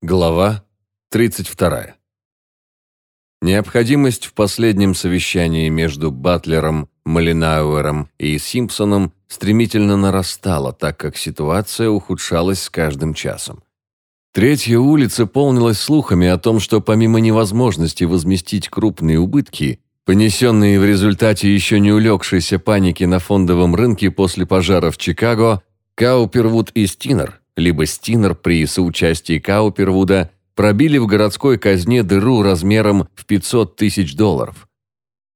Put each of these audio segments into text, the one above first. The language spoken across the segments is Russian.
Глава 32. Необходимость в последнем совещании между Батлером, Малинауэром и Симпсоном стремительно нарастала, так как ситуация ухудшалась с каждым часом. Третья улица полнилась слухами о том, что помимо невозможности возместить крупные убытки, понесенные в результате еще не улегшейся паники на фондовом рынке после пожара в Чикаго, Каупервуд и Стинер – либо Стинер при соучастии Каупервуда пробили в городской казне дыру размером в 500 тысяч долларов.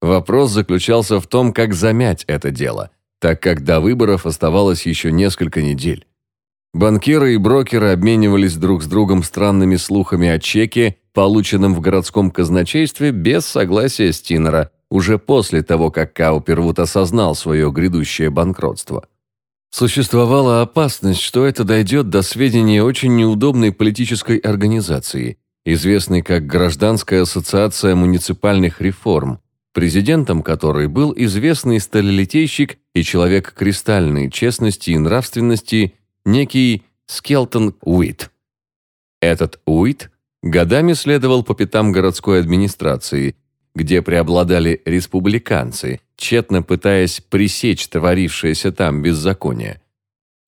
Вопрос заключался в том, как замять это дело, так как до выборов оставалось еще несколько недель. Банкиры и брокеры обменивались друг с другом странными слухами о чеке, полученном в городском казначействе без согласия Стинера, уже после того, как Каупервуд осознал свое грядущее банкротство. Существовала опасность, что это дойдет до сведения очень неудобной политической организации, известной как Гражданская ассоциация муниципальных реформ, президентом которой был известный сталелитейщик и человек кристальной честности и нравственности некий Скелтон Уит. Этот Уит годами следовал по пятам городской администрации, где преобладали республиканцы, тщетно пытаясь пресечь творившееся там беззаконие.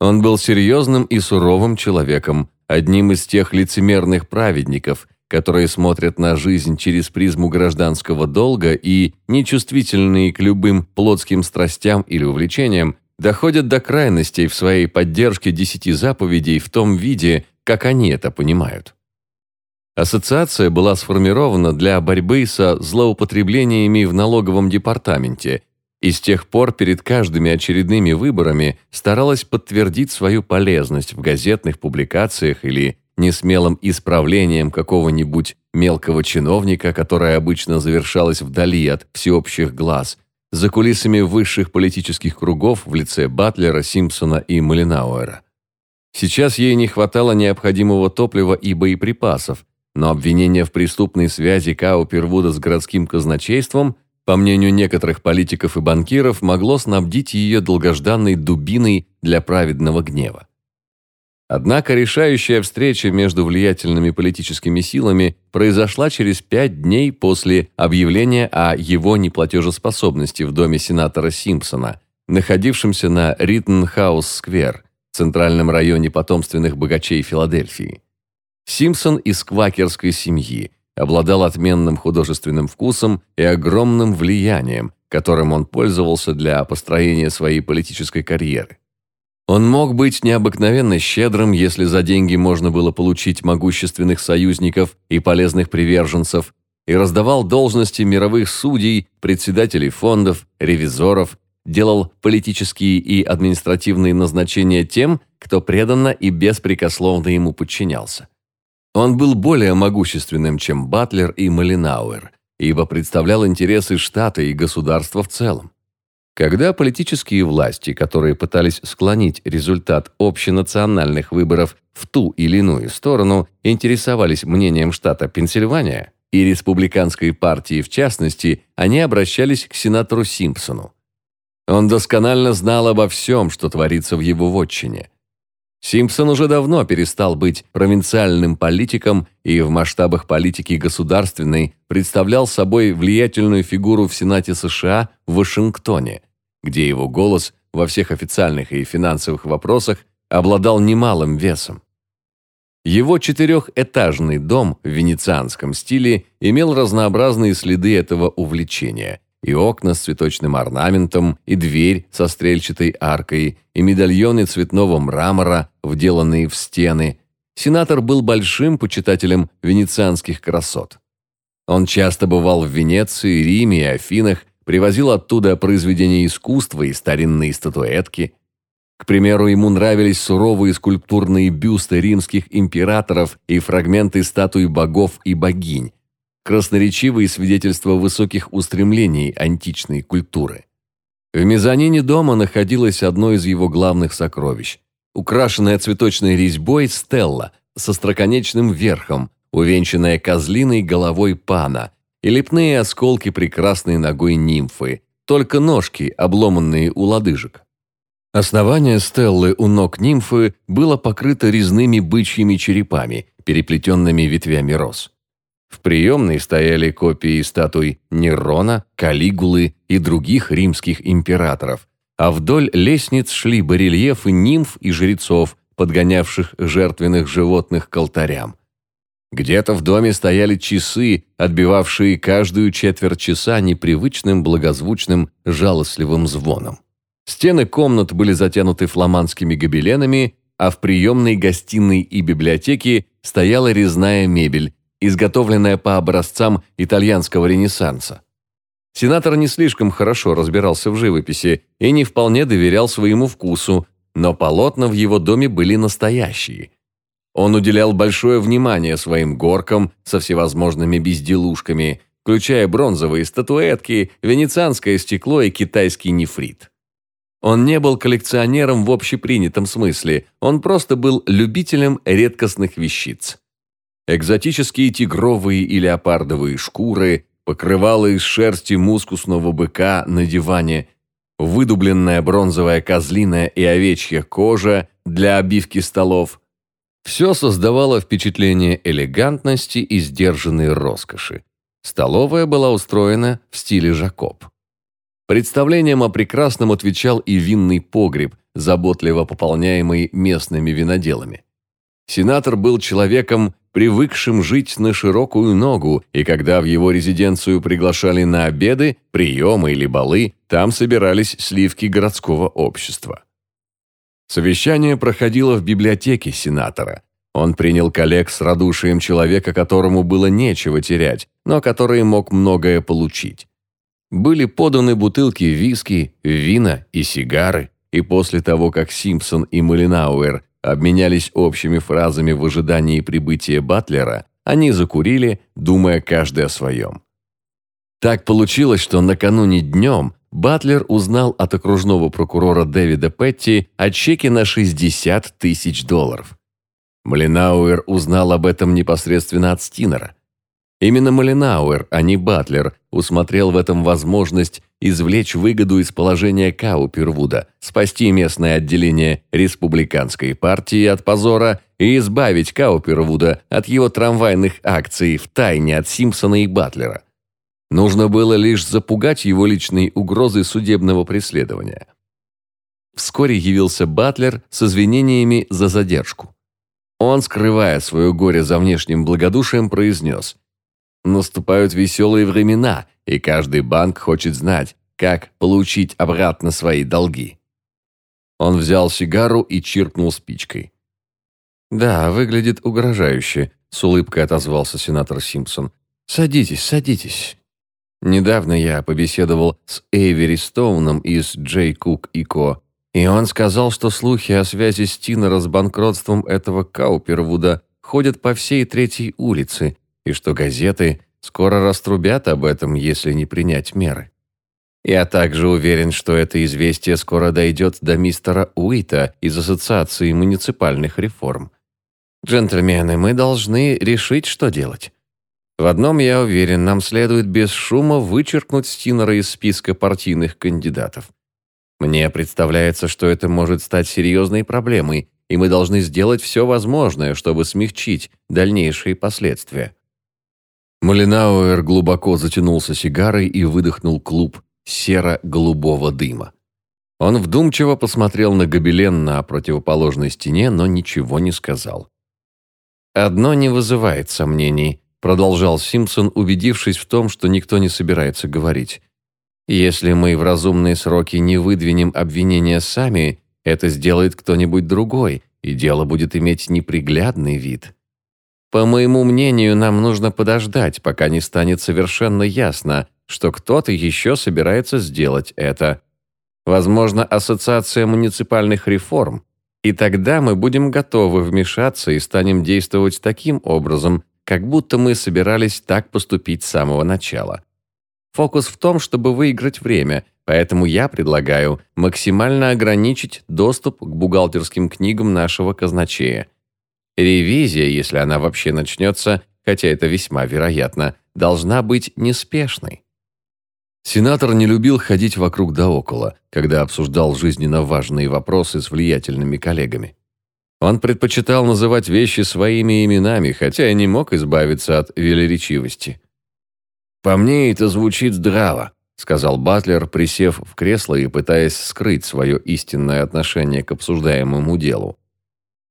Он был серьезным и суровым человеком, одним из тех лицемерных праведников, которые смотрят на жизнь через призму гражданского долга и, нечувствительные к любым плотским страстям или увлечениям, доходят до крайностей в своей поддержке десяти заповедей в том виде, как они это понимают. Ассоциация была сформирована для борьбы со злоупотреблениями в налоговом департаменте и с тех пор перед каждыми очередными выборами старалась подтвердить свою полезность в газетных публикациях или несмелым исправлением какого-нибудь мелкого чиновника, которое обычно завершалось вдали от всеобщих глаз, за кулисами высших политических кругов в лице Батлера, Симпсона и Малинауэра. Сейчас ей не хватало необходимого топлива и боеприпасов, но обвинение в преступной связи Каупервуда с городским казначейством, по мнению некоторых политиков и банкиров, могло снабдить ее долгожданной дубиной для праведного гнева. Однако решающая встреча между влиятельными политическими силами произошла через пять дней после объявления о его неплатежеспособности в доме сенатора Симпсона, находившемся на Риттенхаус-сквер, центральном районе потомственных богачей Филадельфии. Симпсон из квакерской семьи, обладал отменным художественным вкусом и огромным влиянием, которым он пользовался для построения своей политической карьеры. Он мог быть необыкновенно щедрым, если за деньги можно было получить могущественных союзников и полезных приверженцев, и раздавал должности мировых судей, председателей фондов, ревизоров, делал политические и административные назначения тем, кто преданно и беспрекословно ему подчинялся. Он был более могущественным, чем Батлер и Малинауэр, ибо представлял интересы штата и государства в целом. Когда политические власти, которые пытались склонить результат общенациональных выборов в ту или иную сторону, интересовались мнением штата Пенсильвания и республиканской партии в частности, они обращались к сенатору Симпсону. Он досконально знал обо всем, что творится в его вотчине, Симпсон уже давно перестал быть провинциальным политиком и в масштабах политики государственной представлял собой влиятельную фигуру в Сенате США в Вашингтоне, где его голос во всех официальных и финансовых вопросах обладал немалым весом. Его четырехэтажный дом в венецианском стиле имел разнообразные следы этого увлечения, и окна с цветочным орнаментом, и дверь со стрельчатой аркой, и медальоны цветного мрамора, вделанные в стены. Сенатор был большим почитателем венецианских красот. Он часто бывал в Венеции, Риме и Афинах, привозил оттуда произведения искусства и старинные статуэтки. К примеру, ему нравились суровые скульптурные бюсты римских императоров и фрагменты статуй богов и богинь, красноречивые свидетельства высоких устремлений античной культуры. В мезонине дома находилось одно из его главных сокровищ – украшенная цветочной резьбой стелла со строконечным верхом, увенчанная козлиной головой пана и лепные осколки прекрасной ногой нимфы, только ножки, обломанные у лодыжек. Основание стеллы у ног нимфы было покрыто резными бычьими черепами, переплетенными ветвями роз. В приемной стояли копии статуй Нерона, Калигулы и других римских императоров, а вдоль лестниц шли барельефы нимф и жрецов, подгонявших жертвенных животных к алтарям. Где-то в доме стояли часы, отбивавшие каждую четверть часа непривычным благозвучным жалостливым звоном. Стены комнат были затянуты фламандскими гобеленами, а в приемной, гостиной и библиотеке стояла резная мебель, изготовленная по образцам итальянского ренессанса. Сенатор не слишком хорошо разбирался в живописи и не вполне доверял своему вкусу, но полотна в его доме были настоящие. Он уделял большое внимание своим горкам со всевозможными безделушками, включая бронзовые статуэтки, венецианское стекло и китайский нефрит. Он не был коллекционером в общепринятом смысле, он просто был любителем редкостных вещиц. Экзотические тигровые и леопардовые шкуры, покрывало из шерсти мускусного быка на диване, выдубленная бронзовая козлиная и овечья кожа для обивки столов. Все создавало впечатление элегантности и сдержанной роскоши. Столовая была устроена в стиле Жакоб. Представлением о прекрасном отвечал и винный погреб, заботливо пополняемый местными виноделами. Сенатор был человеком, привыкшим жить на широкую ногу, и когда в его резиденцию приглашали на обеды, приемы или балы, там собирались сливки городского общества. Совещание проходило в библиотеке сенатора. Он принял коллег с радушием человека, которому было нечего терять, но который мог многое получить. Были поданы бутылки виски, вина и сигары, и после того, как Симпсон и Малинауэр обменялись общими фразами в ожидании прибытия Батлера, они закурили, думая каждый о своем. Так получилось, что накануне днем Батлер узнал от окружного прокурора Дэвида Петти о чеке на 60 тысяч долларов. Малинауэр узнал об этом непосредственно от Стинера. Именно Малинауэр, а не Батлер, усмотрел в этом возможность извлечь выгоду из положения Каупервуда, спасти местное отделение республиканской партии от позора и избавить Каупервуда от его трамвайных акций в тайне от Симпсона и Батлера. Нужно было лишь запугать его личной угрозой судебного преследования. Вскоре явился Батлер с извинениями за задержку. Он, скрывая свое горе за внешним благодушием, произнес Наступают веселые времена, и каждый банк хочет знать, как получить обратно свои долги. Он взял сигару и чиркнул спичкой. «Да, выглядит угрожающе», — с улыбкой отозвался сенатор Симпсон. «Садитесь, садитесь». Недавно я побеседовал с Эйвери Стоуном из Джей Кук и Ко, и он сказал, что слухи о связи Стинера с банкротством этого Каупервуда ходят по всей третьей улице, и что газеты скоро раструбят об этом, если не принять меры. Я также уверен, что это известие скоро дойдет до мистера Уита из Ассоциации муниципальных реформ. Джентльмены, мы должны решить, что делать. В одном я уверен, нам следует без шума вычеркнуть Стинера из списка партийных кандидатов. Мне представляется, что это может стать серьезной проблемой, и мы должны сделать все возможное, чтобы смягчить дальнейшие последствия. Малинауэр глубоко затянулся сигарой и выдохнул клуб серо-голубого дыма. Он вдумчиво посмотрел на гобелен на противоположной стене, но ничего не сказал. «Одно не вызывает сомнений», — продолжал Симпсон, убедившись в том, что никто не собирается говорить. «Если мы в разумные сроки не выдвинем обвинения сами, это сделает кто-нибудь другой, и дело будет иметь неприглядный вид. По моему мнению, нам нужно подождать, пока не станет совершенно ясно, что кто-то еще собирается сделать это. Возможно, Ассоциация муниципальных реформ. И тогда мы будем готовы вмешаться и станем действовать таким образом, как будто мы собирались так поступить с самого начала. Фокус в том, чтобы выиграть время, поэтому я предлагаю максимально ограничить доступ к бухгалтерским книгам нашего казначея – Ревизия, если она вообще начнется, хотя это весьма вероятно, должна быть неспешной. Сенатор не любил ходить вокруг да около, когда обсуждал жизненно важные вопросы с влиятельными коллегами. Он предпочитал называть вещи своими именами, хотя и не мог избавиться от велеречивости. «По мне это звучит здраво», — сказал Батлер, присев в кресло и пытаясь скрыть свое истинное отношение к обсуждаемому делу.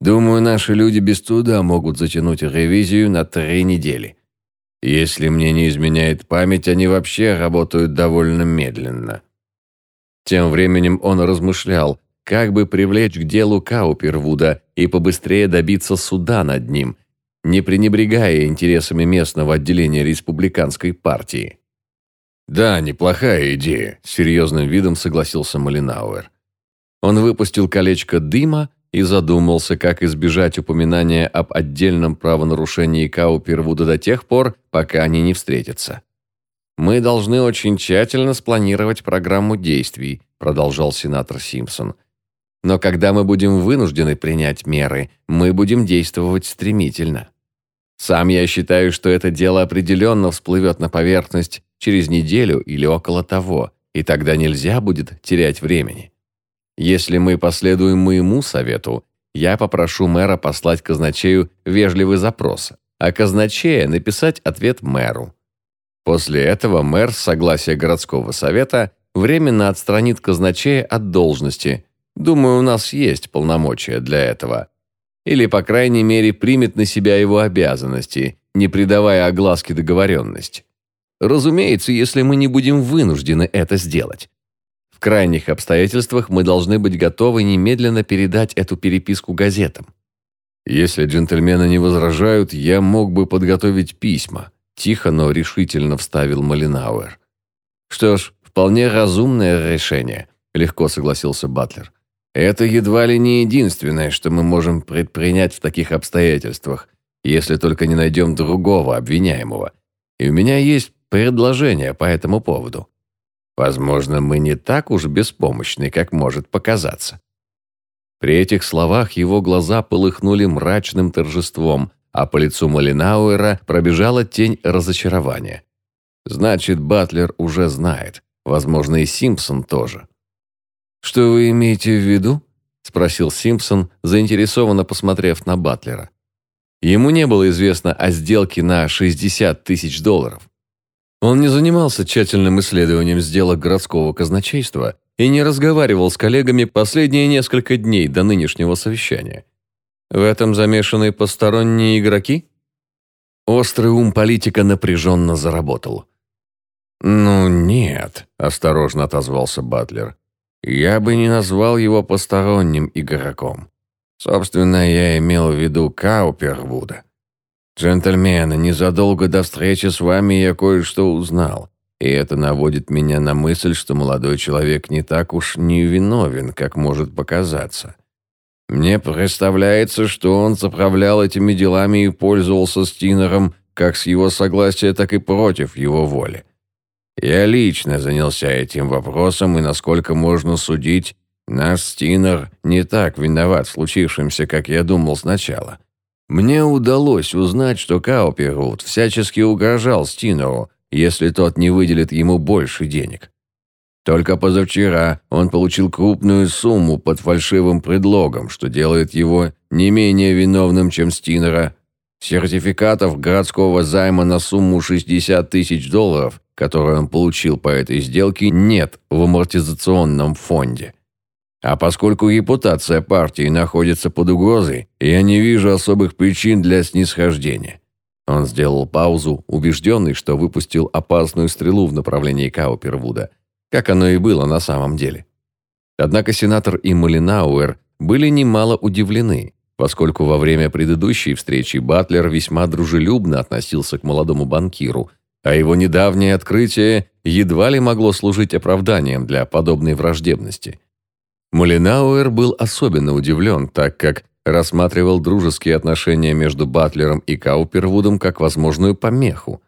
«Думаю, наши люди без труда могут затянуть ревизию на три недели. Если мне не изменяет память, они вообще работают довольно медленно. Тем временем он размышлял, как бы привлечь к делу Каупервуда и побыстрее добиться суда над ним, не пренебрегая интересами местного отделения республиканской партии. «Да, неплохая идея», – серьезным видом согласился Малинауэр. Он выпустил колечко дыма и задумался, как избежать упоминания об отдельном правонарушении Каупервуда до тех пор, пока они не встретятся. «Мы должны очень тщательно спланировать программу действий», продолжал сенатор Симпсон. «Но когда мы будем вынуждены принять меры, мы будем действовать стремительно. Сам я считаю, что это дело определенно всплывет на поверхность через неделю или около того, и тогда нельзя будет терять времени. Если мы последуем моему совету, я попрошу мэра послать казначею вежливый запрос, а казначея написать ответ мэру. После этого мэр с согласия городского совета временно отстранит казначея от должности. Думаю, у нас есть полномочия для этого. Или, по крайней мере, примет на себя его обязанности, не придавая огласке договоренность. Разумеется, если мы не будем вынуждены это сделать крайних обстоятельствах мы должны быть готовы немедленно передать эту переписку газетам. Если джентльмены не возражают, я мог бы подготовить письма, тихо, но решительно вставил Малинауэр. Что ж, вполне разумное решение, легко согласился Батлер. Это едва ли не единственное, что мы можем предпринять в таких обстоятельствах, если только не найдем другого обвиняемого. И у меня есть предложение по этому поводу. Возможно, мы не так уж беспомощны, как может показаться. При этих словах его глаза полыхнули мрачным торжеством, а по лицу Малинауэра пробежала тень разочарования. Значит, Батлер уже знает. Возможно, и Симпсон тоже. «Что вы имеете в виду?» – спросил Симпсон, заинтересованно посмотрев на Батлера. Ему не было известно о сделке на 60 тысяч долларов. Он не занимался тщательным исследованием сделок городского казначейства и не разговаривал с коллегами последние несколько дней до нынешнего совещания. В этом замешаны посторонние игроки? Острый ум политика напряженно заработал. «Ну нет», – осторожно отозвался Батлер. «Я бы не назвал его посторонним игроком. Собственно, я имел в виду Каупервуда. «Джентльмены, незадолго до встречи с вами я кое-что узнал, и это наводит меня на мысль, что молодой человек не так уж невиновен, как может показаться. Мне представляется, что он заправлял этими делами и пользовался Стинером как с его согласия, так и против его воли. Я лично занялся этим вопросом, и, насколько можно судить, наш Стинер не так виноват в случившемся, как я думал сначала». Мне удалось узнать, что Каупервуд всячески угрожал Стинову, если тот не выделит ему больше денег. Только позавчера он получил крупную сумму под фальшивым предлогом, что делает его не менее виновным, чем Стинера. Сертификатов городского займа на сумму 60 тысяч долларов, которые он получил по этой сделке, нет в амортизационном фонде. А поскольку репутация партии находится под угрозой, я не вижу особых причин для снисхождения. Он сделал паузу, убежденный, что выпустил опасную стрелу в направлении Каупервуда, как оно и было на самом деле. Однако сенатор и Малинауэр были немало удивлены, поскольку во время предыдущей встречи Батлер весьма дружелюбно относился к молодому банкиру, а его недавнее открытие едва ли могло служить оправданием для подобной враждебности. Малинауэр был особенно удивлен, так как рассматривал дружеские отношения между Батлером и Каупервудом как возможную помеху.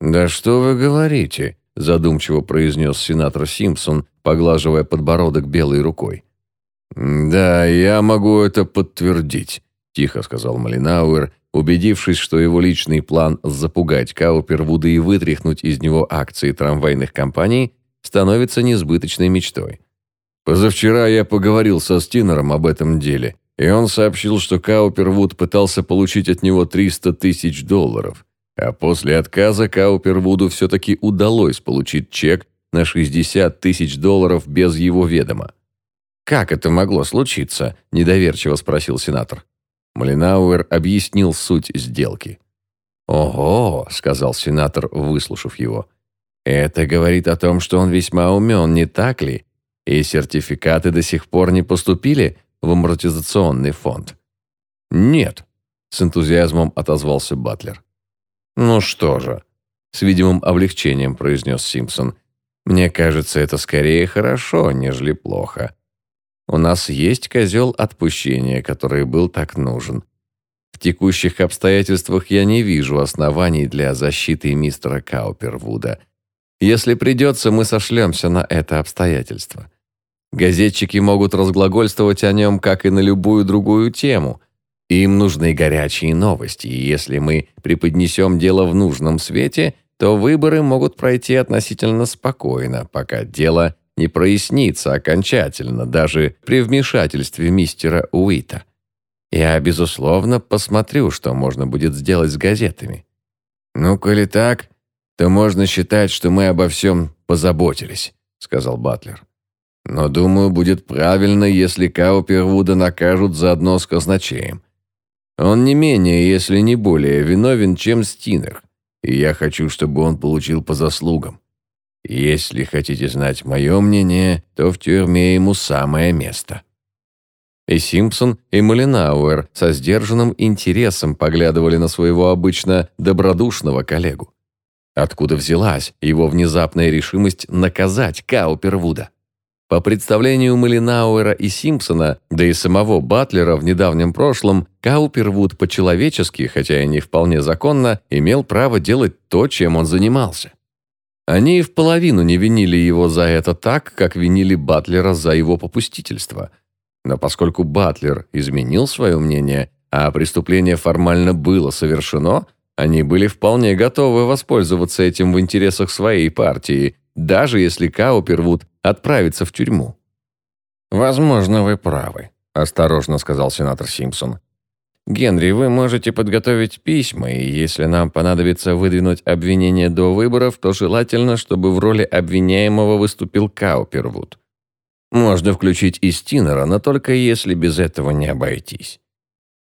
«Да что вы говорите?» – задумчиво произнес сенатор Симпсон, поглаживая подбородок белой рукой. «Да, я могу это подтвердить», – тихо сказал Малинауэр, убедившись, что его личный план запугать Каупервуда и вытряхнуть из него акции трамвайных компаний становится несбыточной мечтой. Позавчера я поговорил со Стинером об этом деле, и он сообщил, что Каупервуд пытался получить от него 300 тысяч долларов, а после отказа Каупервуду все-таки удалось получить чек на 60 тысяч долларов без его ведома. «Как это могло случиться?» – недоверчиво спросил сенатор. Малинауэр объяснил суть сделки. «Ого», – сказал сенатор, выслушав его. «Это говорит о том, что он весьма умен, не так ли? И сертификаты до сих пор не поступили в амортизационный фонд?» «Нет», – с энтузиазмом отозвался Батлер. «Ну что же», – с видимым облегчением произнес Симпсон. «Мне кажется, это скорее хорошо, нежели плохо. У нас есть козел отпущения, который был так нужен. В текущих обстоятельствах я не вижу оснований для защиты мистера Каупервуда. Если придется, мы сошлемся на это обстоятельство. Газетчики могут разглагольствовать о нем, как и на любую другую тему. Им нужны горячие новости, и если мы преподнесем дело в нужном свете, то выборы могут пройти относительно спокойно, пока дело не прояснится окончательно даже при вмешательстве мистера Уита. Я, безусловно, посмотрю, что можно будет сделать с газетами. Ну, коли так, то можно считать, что мы обо всем позаботились, сказал Батлер. Но, думаю, будет правильно, если Каупервуда накажут заодно с казначеем. Он не менее, если не более, виновен, чем Стинер, и я хочу, чтобы он получил по заслугам. Если хотите знать мое мнение, то в тюрьме ему самое место». И Симпсон, и Малинауэр со сдержанным интересом поглядывали на своего обычно добродушного коллегу. Откуда взялась его внезапная решимость наказать Каупервуда? По представлению Малинауэра и Симпсона, да и самого Батлера в недавнем прошлом, Каупервуд по-человечески, хотя и не вполне законно, имел право делать то, чем он занимался. Они и в половину не винили его за это так, как винили Батлера за его попустительство. Но поскольку Батлер изменил свое мнение, а преступление формально было совершено, они были вполне готовы воспользоваться этим в интересах своей партии, даже если Каупервуд отправится в тюрьму. «Возможно, вы правы», – осторожно сказал сенатор Симпсон. Генри, вы можете подготовить письма, и если нам понадобится выдвинуть обвинение до выборов, то желательно, чтобы в роли обвиняемого выступил Каупервуд. Можно включить и Стинера, но только если без этого не обойтись.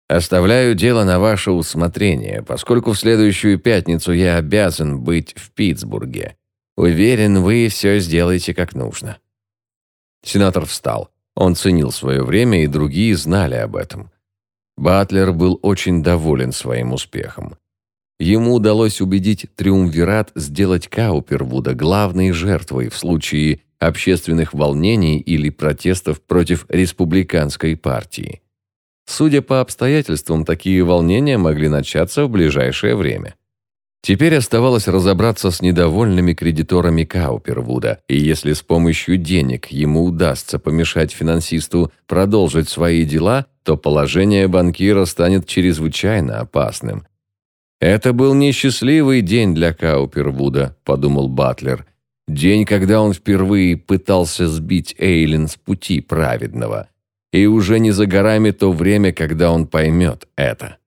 Оставляю дело на ваше усмотрение, поскольку в следующую пятницу я обязан быть в Питтсбурге. Уверен, вы все сделаете как нужно. Сенатор встал. Он ценил свое время, и другие знали об этом. Батлер был очень доволен своим успехом. Ему удалось убедить Триумвират сделать Каупервуда главной жертвой в случае общественных волнений или протестов против республиканской партии. Судя по обстоятельствам, такие волнения могли начаться в ближайшее время. Теперь оставалось разобраться с недовольными кредиторами Каупервуда, и если с помощью денег ему удастся помешать финансисту продолжить свои дела, то положение банкира станет чрезвычайно опасным. «Это был несчастливый день для Каупервуда», – подумал Батлер. День, когда он впервые пытался сбить Эйлин с пути праведного. И уже не за горами то время, когда он поймет это.